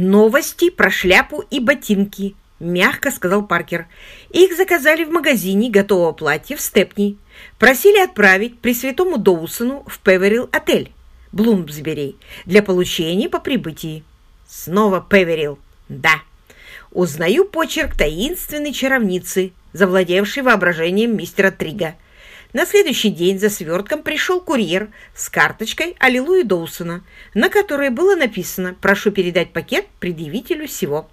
«Новости про шляпу и ботинки», — мягко сказал Паркер. «Их заказали в магазине готового платья в Степни. Просили отправить Пресвятому Доусону в Певерил-отель, Блумсбери, для получения по прибытии». Снова Певерил. «Да». Узнаю почерк таинственной чаровницы, завладевшей воображением мистера Трига. На следующий день за свертком пришел курьер с карточкой Аллилуйи Доусона, на которой было написано «Прошу передать пакет предъявителю всего».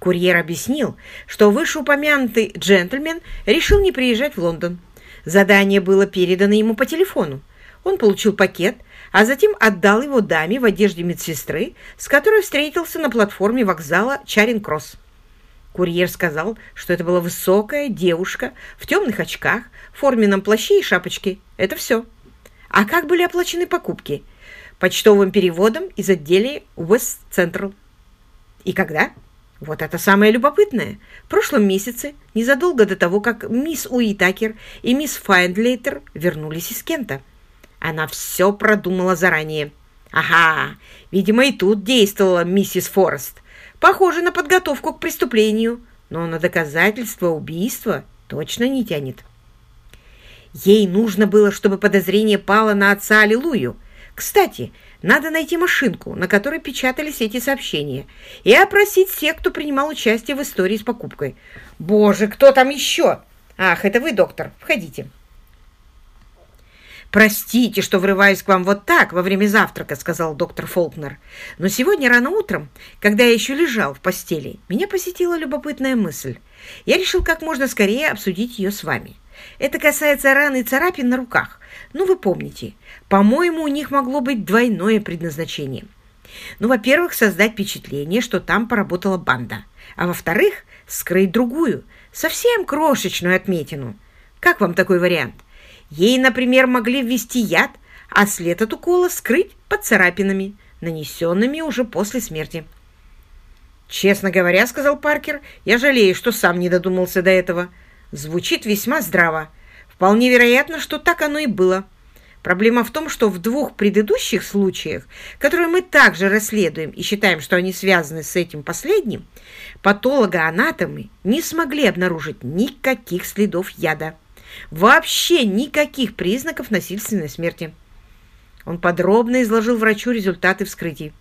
Курьер объяснил, что вышеупомянутый джентльмен решил не приезжать в Лондон. Задание было передано ему по телефону. Он получил пакет, а затем отдал его даме в одежде медсестры, с которой встретился на платформе вокзала Чаринг-Кросс. Курьер сказал, что это была высокая девушка в темных очках, форменном плаще и шапочке. Это все. А как были оплачены покупки? Почтовым переводом из отделения West Central. И когда? Вот это самое любопытное. В прошлом месяце, незадолго до того, как мисс Уитакер и мисс Файндлейтер вернулись из Кента. Она все продумала заранее. Ага, видимо, и тут действовала миссис Форест. Похоже на подготовку к преступлению, но на доказательство убийства точно не тянет. Ей нужно было, чтобы подозрение пало на отца Аллилуйю. Кстати, надо найти машинку, на которой печатались эти сообщения, и опросить всех, кто принимал участие в истории с покупкой. Боже, кто там еще? Ах, это вы, доктор. Входите. «Простите, что врываюсь к вам вот так во время завтрака», — сказал доктор Фолкнер. «Но сегодня рано утром, когда я еще лежал в постели, меня посетила любопытная мысль. Я решил как можно скорее обсудить ее с вами. Это касается ран и царапин на руках. Ну, вы помните, по-моему, у них могло быть двойное предназначение. Ну, во-первых, создать впечатление, что там поработала банда, а во-вторых, скрыть другую, совсем крошечную отметину. Как вам такой вариант?» Ей, например, могли ввести яд, а след от укола скрыть под царапинами, нанесенными уже после смерти. «Честно говоря, — сказал Паркер, — я жалею, что сам не додумался до этого. Звучит весьма здраво. Вполне вероятно, что так оно и было. Проблема в том, что в двух предыдущих случаях, которые мы также расследуем и считаем, что они связаны с этим последним, патологоанатомы не смогли обнаружить никаких следов яда. Вообще никаких признаков насильственной смерти. Он подробно изложил врачу результаты вскрытий.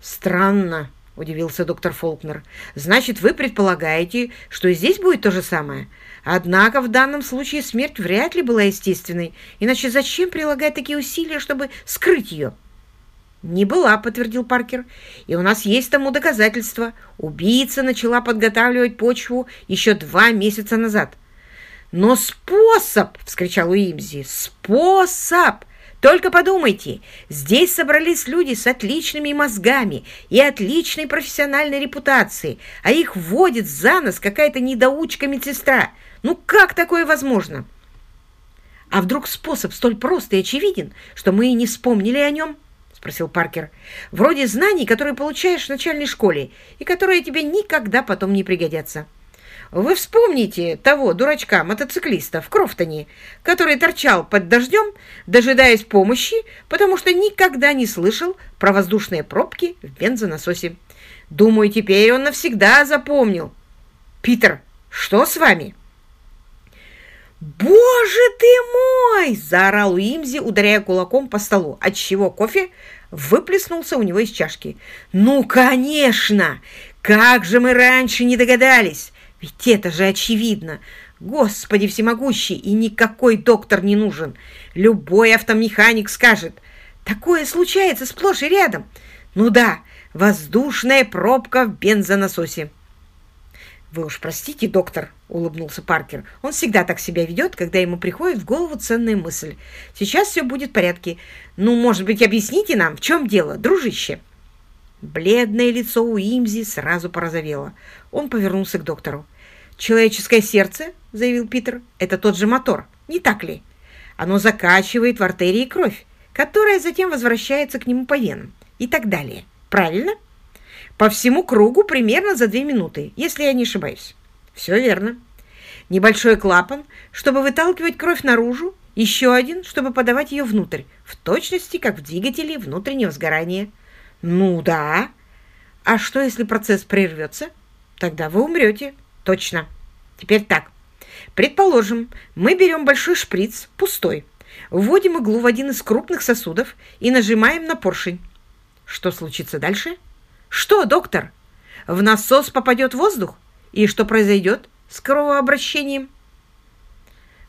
«Странно», — удивился доктор Фолкнер. «Значит, вы предполагаете, что здесь будет то же самое? Однако в данном случае смерть вряд ли была естественной, иначе зачем прилагать такие усилия, чтобы скрыть ее?» «Не была», — подтвердил Паркер. «И у нас есть тому доказательства. Убийца начала подготавливать почву еще два месяца назад». «Но способ!» — вскричал Уимзи. «Способ! Только подумайте, здесь собрались люди с отличными мозгами и отличной профессиональной репутацией, а их вводит за нос какая-то недоучка-медсестра. Ну как такое возможно?» «А вдруг способ столь прост и очевиден, что мы и не вспомнили о нем?» — спросил Паркер. «Вроде знаний, которые получаешь в начальной школе и которые тебе никогда потом не пригодятся». Вы вспомните того дурачка-мотоциклиста в Крофтоне, который торчал под дождем, дожидаясь помощи, потому что никогда не слышал про воздушные пробки в бензонасосе. Думаю, теперь он навсегда запомнил. Питер, что с вами? «Боже ты мой!» – заорал Уимзи, ударяя кулаком по столу, отчего кофе выплеснулся у него из чашки. «Ну, конечно! Как же мы раньше не догадались! Ведь это же очевидно. Господи всемогущий, и никакой доктор не нужен. Любой автомеханик скажет. Такое случается сплошь и рядом. Ну да, воздушная пробка в бензонасосе. «Вы уж простите, доктор», — улыбнулся Паркер. «Он всегда так себя ведет, когда ему приходит в голову ценная мысль. Сейчас все будет в порядке. Ну, может быть, объясните нам, в чем дело, дружище?» Бледное лицо Уимзи сразу порозовело. Он повернулся к доктору. «Человеческое сердце, — заявил Питер, — это тот же мотор, не так ли? Оно закачивает в артерии кровь, которая затем возвращается к нему по венам и так далее. Правильно? По всему кругу примерно за две минуты, если я не ошибаюсь. Все верно. Небольшой клапан, чтобы выталкивать кровь наружу, еще один, чтобы подавать ее внутрь, в точности, как в двигателе внутреннего сгорания. Ну да. А что, если процесс прервется? Тогда вы умрете. Точно. Теперь так. Предположим, мы берем большой шприц, пустой, вводим иглу в один из крупных сосудов и нажимаем на поршень. Что случится дальше? Что, доктор? В насос попадет воздух? И что произойдет с кровообращением?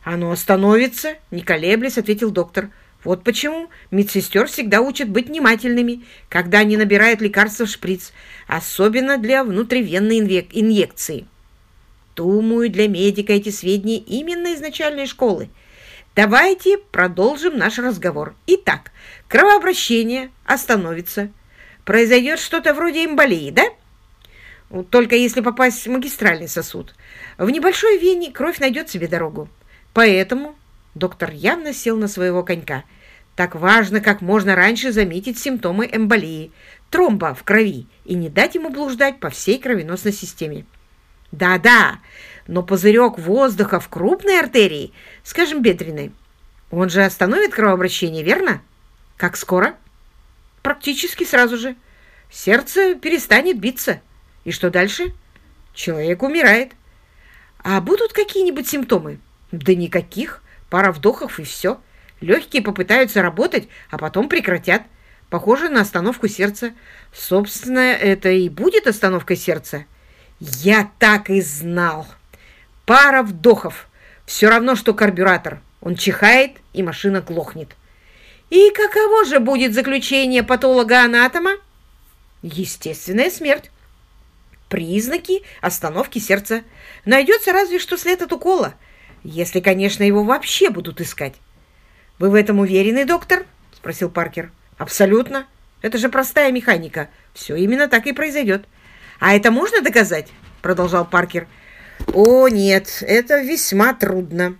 Оно остановится, не колеблясь, ответил доктор. Вот почему медсестер всегда учат быть внимательными, когда они набирают лекарства в шприц, особенно для внутривенной инъекции. Думаю, для медика эти сведения именно из начальной школы. Давайте продолжим наш разговор. Итак, кровообращение остановится. Произойдет что-то вроде эмболии, да? Только если попасть в магистральный сосуд. В небольшой вене кровь найдет себе дорогу. Поэтому доктор явно сел на своего конька. Так важно как можно раньше заметить симптомы эмболии, тромба в крови, и не дать ему блуждать по всей кровеносной системе. Да-да, но пузырек воздуха в крупной артерии, скажем, бедренной, он же остановит кровообращение, верно? Как скоро? Практически сразу же. Сердце перестанет биться. И что дальше? Человек умирает. А будут какие-нибудь симптомы? Да никаких. Пара вдохов и все. Легкие попытаются работать, а потом прекратят. Похоже на остановку сердца. Собственно, это и будет остановкой сердца. Я так и знал. Пара вдохов. Все равно, что карбюратор. Он чихает, и машина глохнет. И каково же будет заключение патолога-анатома? Естественная смерть. Признаки остановки сердца. Найдется разве что след от укола, если, конечно, его вообще будут искать. «Вы в этом уверены, доктор?» – спросил Паркер. «Абсолютно. Это же простая механика. Все именно так и произойдет. «А это можно доказать?» — продолжал Паркер. «О, нет, это весьма трудно.